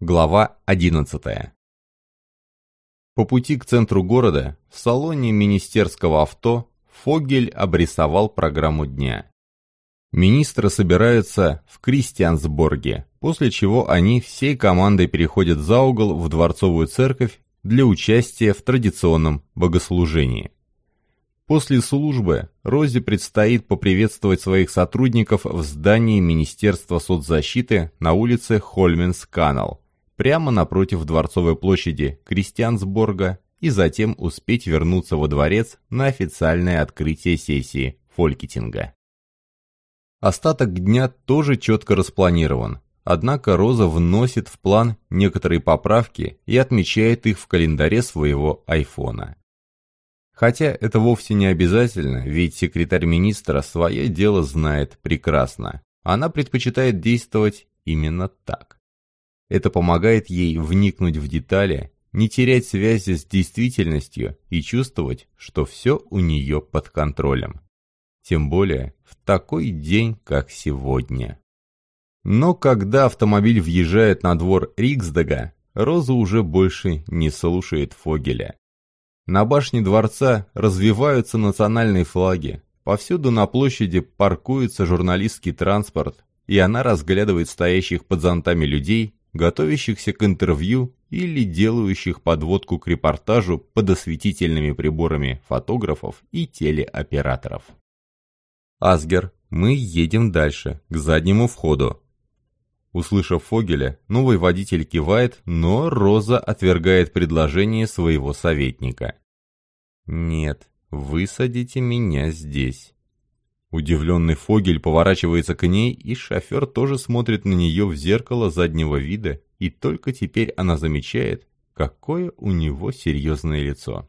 Глава 11. По пути к центру города, в салоне министерского авто, Фогель обрисовал программу дня. Министры собираются в Кристиансборге, после чего они всей командой переходят за угол в Дворцовую церковь для участия в традиционном богослужении. После службы Розе предстоит поприветствовать своих сотрудников в здании Министерства соцзащиты на улице Хольменс-Канал, прямо напротив Дворцовой площади Кристиансборга и затем успеть вернуться во дворец на официальное открытие сессии Фолькетинга. Остаток дня тоже четко распланирован, однако Роза вносит в план некоторые поправки и отмечает их в календаре своего айфона. Хотя это вовсе не обязательно, ведь секретарь министра свое дело знает прекрасно. Она предпочитает действовать именно так. Это помогает ей вникнуть в детали, не терять связи с действительностью и чувствовать, что все у нее под контролем. Тем более в такой день, как сегодня. Но когда автомобиль въезжает на двор Риксдага, Роза уже больше не слушает Фогеля. На башне дворца развиваются национальные флаги, повсюду на площади паркуется журналистский транспорт, и она разглядывает стоящих под зонтами людей готовящихся к интервью или делающих подводку к репортажу под осветительными приборами фотографов и телеоператоров. «Асгер, мы едем дальше, к заднему входу». Услышав Фогеля, новый водитель кивает, но Роза отвергает предложение своего советника. «Нет, высадите меня здесь». Удивленный Фогель поворачивается к ней, и шофер тоже смотрит на нее в зеркало заднего вида, и только теперь она замечает, какое у него серьезное лицо.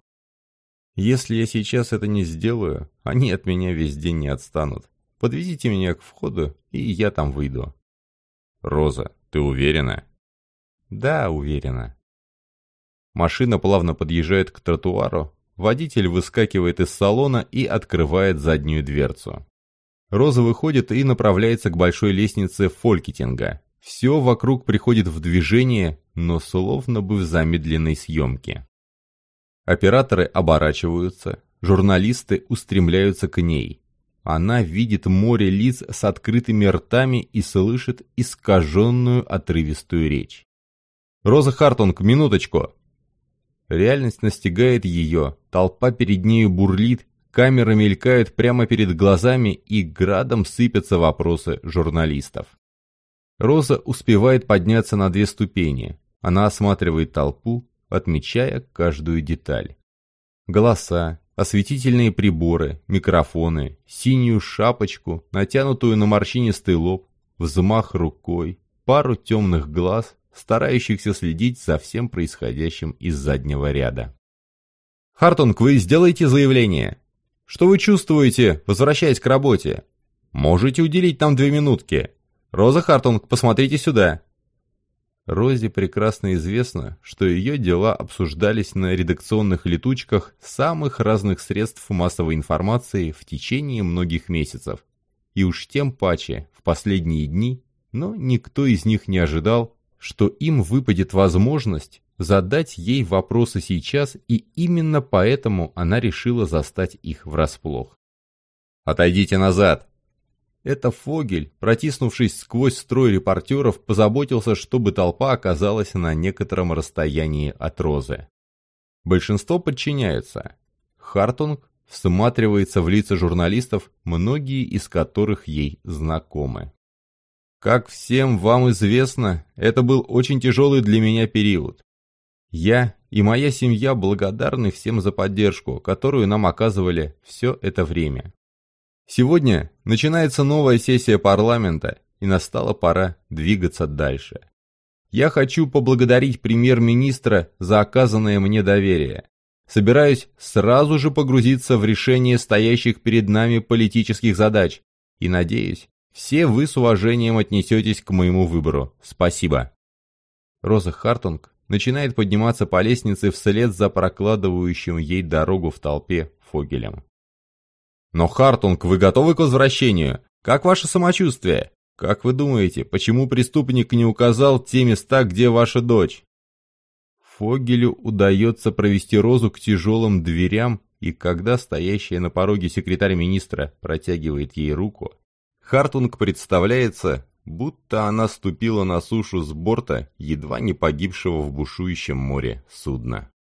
«Если я сейчас это не сделаю, они от меня весь день не отстанут. Подвезите меня к входу, и я там выйду». «Роза, ты уверена?» «Да, уверена». Машина плавно подъезжает к тротуару, водитель выскакивает из салона и открывает заднюю дверцу. Роза выходит и направляется к большой лестнице Фолькетинга. Все вокруг приходит в движение, но словно бы в замедленной съемке. Операторы оборачиваются, журналисты устремляются к ней. Она видит море лиц с открытыми ртами и слышит искаженную отрывистую речь. «Роза Хартунг, минуточку!» Реальность настигает ее, толпа перед нею бурлит, Камеры мелькают прямо перед глазами и градом сыпятся вопросы журналистов. Роза успевает подняться на две ступени. Она осматривает толпу, отмечая каждую деталь. Голоса, осветительные приборы, микрофоны, синюю шапочку, натянутую на морщинистый лоб, взмах рукой, пару темных глаз, старающихся следить за всем происходящим из заднего ряда. «Хартунг, вы сделаете заявление?» Что вы чувствуете, возвращаясь к работе? Можете уделить нам две минутки. Роза Хартунг, посмотрите сюда». Розе прекрасно известно, что ее дела обсуждались на редакционных летучках самых разных средств массовой информации в течение многих месяцев. И уж тем паче в последние дни, но никто из них не ожидал, что им выпадет возможность задать ей вопросы сейчас, и именно поэтому она решила застать их врасплох. «Отойдите назад!» Это Фогель, протиснувшись сквозь строй репортеров, позаботился, чтобы толпа оказалась на некотором расстоянии от Розы. Большинство подчиняются. Хартунг всматривается в лица журналистов, многие из которых ей знакомы. Как всем вам известно, это был очень тяжелый для меня период. Я и моя семья благодарны всем за поддержку, которую нам оказывали все это время. Сегодня начинается новая сессия парламента, и настала пора двигаться дальше. Я хочу поблагодарить премьер-министра за оказанное мне доверие. Собираюсь сразу же погрузиться в решение стоящих перед нами политических задач и надеюсь, все вы с уважением отнесетесь к моему выбору. Спасибо. Роза Хартунг начинает подниматься по лестнице вслед за прокладывающим ей дорогу в толпе Фогелем. «Но, Хартунг, вы готовы к возвращению? Как ваше самочувствие? Как вы думаете, почему преступник не указал те места, где ваша дочь? Фогелю удается провести Розу к тяжелым дверям, и когда стоящая на пороге секретарь министра протягивает ей руку, Хартунг представляется, будто она ступила на сушу с борта едва не погибшего в бушующем море судна.